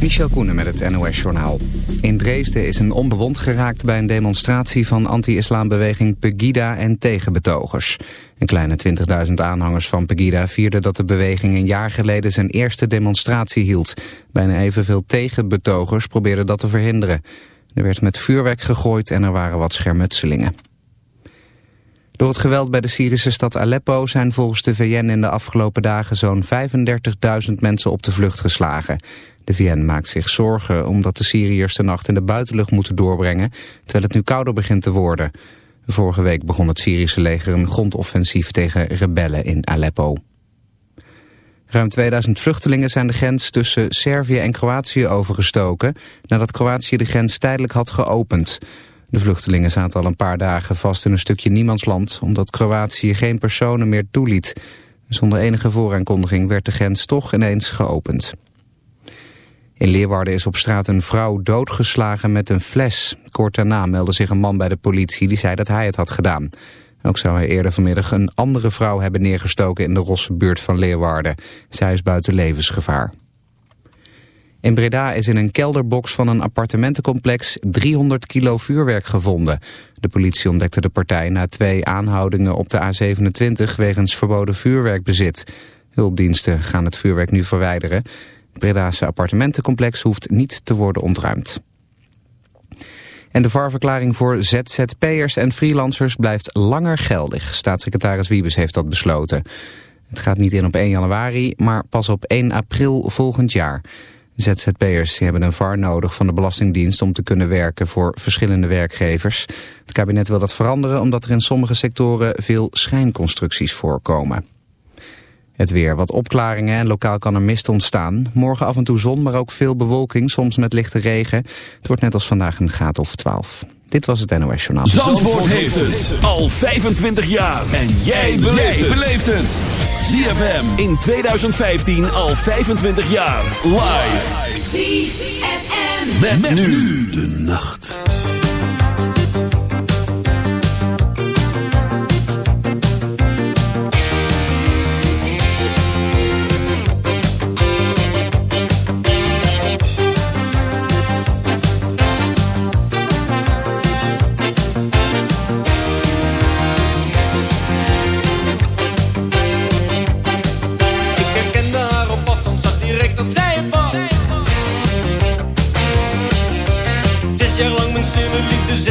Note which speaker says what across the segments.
Speaker 1: Michel Koenen met het NOS-journaal. In Dresden is een onbewond geraakt bij een demonstratie van anti-islambeweging Pegida en tegenbetogers. Een kleine 20.000 aanhangers van Pegida vierden dat de beweging een jaar geleden zijn eerste demonstratie hield. Bijna evenveel tegenbetogers probeerden dat te verhinderen. Er werd met vuurwerk gegooid en er waren wat schermutselingen. Door het geweld bij de Syrische stad Aleppo zijn volgens de VN in de afgelopen dagen zo'n 35.000 mensen op de vlucht geslagen. De VN maakt zich zorgen omdat de Syriërs de nacht in de buitenlucht moeten doorbrengen, terwijl het nu kouder begint te worden. Vorige week begon het Syrische leger een grondoffensief tegen rebellen in Aleppo. Ruim 2000 vluchtelingen zijn de grens tussen Servië en Kroatië overgestoken... nadat Kroatië de grens tijdelijk had geopend. De vluchtelingen zaten al een paar dagen vast in een stukje niemandsland... omdat Kroatië geen personen meer toeliet. Zonder enige vooraankondiging werd de grens toch ineens geopend. In Leeuwarden is op straat een vrouw doodgeslagen met een fles. Kort daarna meldde zich een man bij de politie die zei dat hij het had gedaan. Ook zou hij eerder vanmiddag een andere vrouw hebben neergestoken in de Rosse buurt van Leeuwarden. Zij is buiten levensgevaar. In Breda is in een kelderbox van een appartementencomplex 300 kilo vuurwerk gevonden. De politie ontdekte de partij na twee aanhoudingen op de A27 wegens verboden vuurwerkbezit. Hulpdiensten gaan het vuurwerk nu verwijderen. Het Bredaanse appartementencomplex hoeft niet te worden ontruimd. En de VAR-verklaring voor ZZP'ers en freelancers blijft langer geldig. Staatssecretaris Wiebes heeft dat besloten. Het gaat niet in op 1 januari, maar pas op 1 april volgend jaar. ZZP'ers hebben een VAR nodig van de Belastingdienst om te kunnen werken voor verschillende werkgevers. Het kabinet wil dat veranderen omdat er in sommige sectoren veel schijnconstructies voorkomen. Het weer, wat opklaringen en lokaal kan er mist ontstaan. Morgen af en toe zon, maar ook veel bewolking, soms met lichte regen. Het wordt net als vandaag een graad of 12. Dit was het NOS Journaal.
Speaker 2: Zandvoort, heeft het al 25 jaar. En jij beleeft het. ZFM in 2015 al 25 jaar. Live. ZFM. met nu de nacht.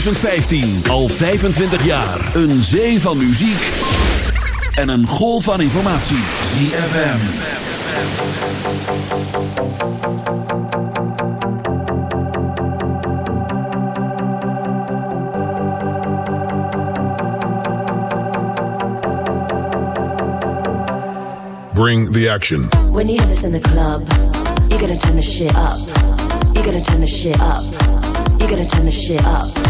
Speaker 3: 2015. Al 25 jaar. Een zee van muziek. En een golf van informatie. ZFM.
Speaker 4: Bring the action.
Speaker 5: When you have this in the club, you're gonna turn the shit up. You're gonna turn the shit up. You're gonna turn the shit up.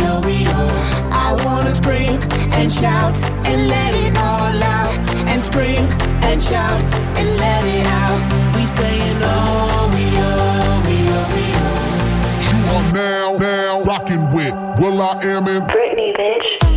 Speaker 6: We we. I wanna scream and shout and let it all out. And scream and shout and let it out. We saying oh, we oh, we oh, we oh.
Speaker 7: You are now, now rocking with Will I Am in
Speaker 8: Britney, bitch.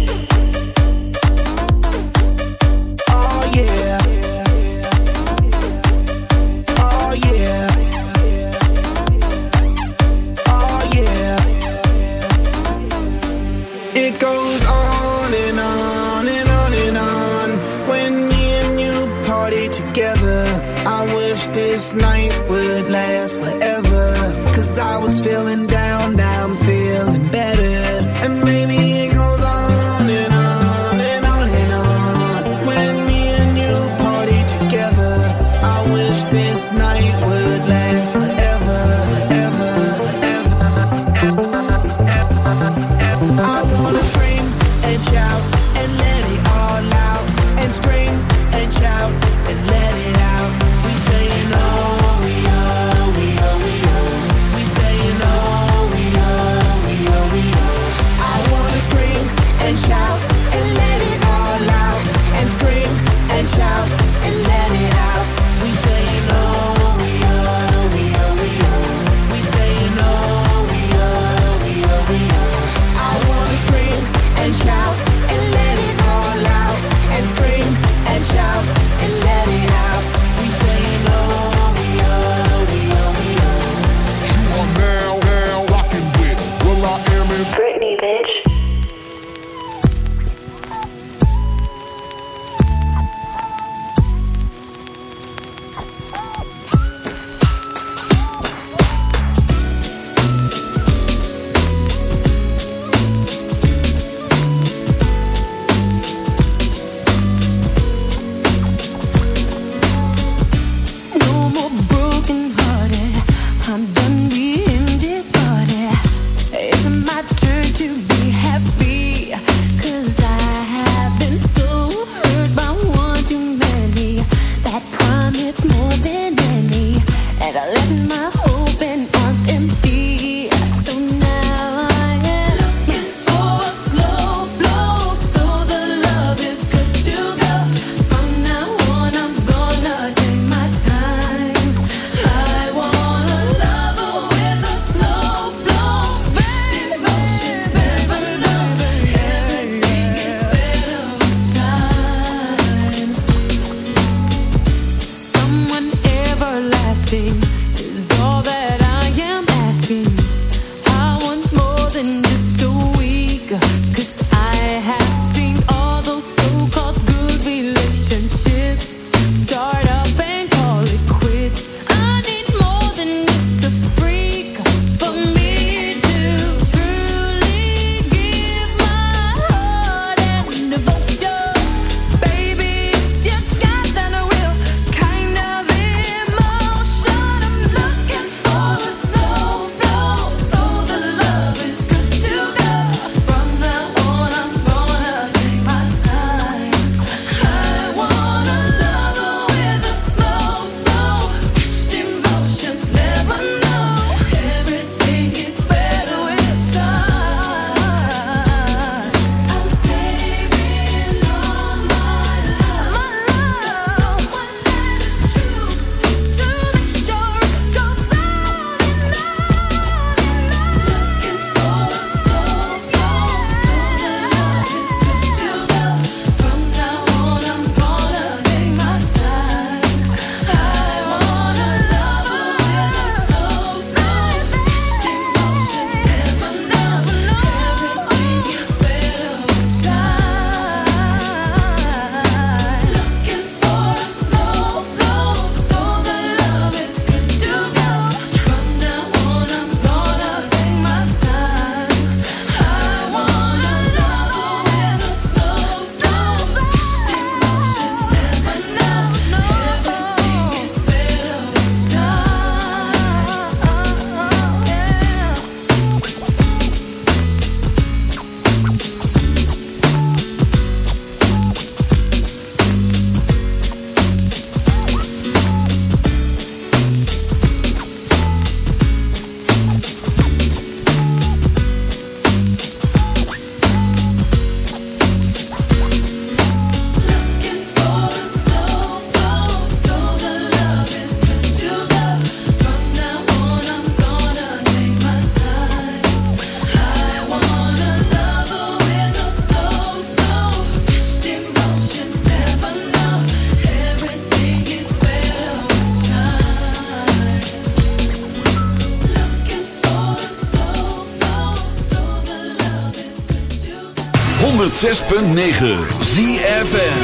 Speaker 2: 106.9 FM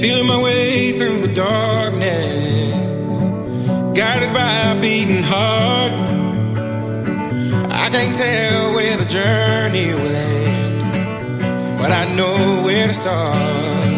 Speaker 9: Feeling my way through the darkness, guided by a beating heart. I can't tell where the journey will end, but I know where to start.